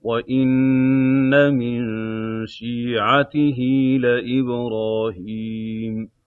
ۚ وَإِنَّ مِن شِيعَتِهِ لَإِبْرَاهِيمَ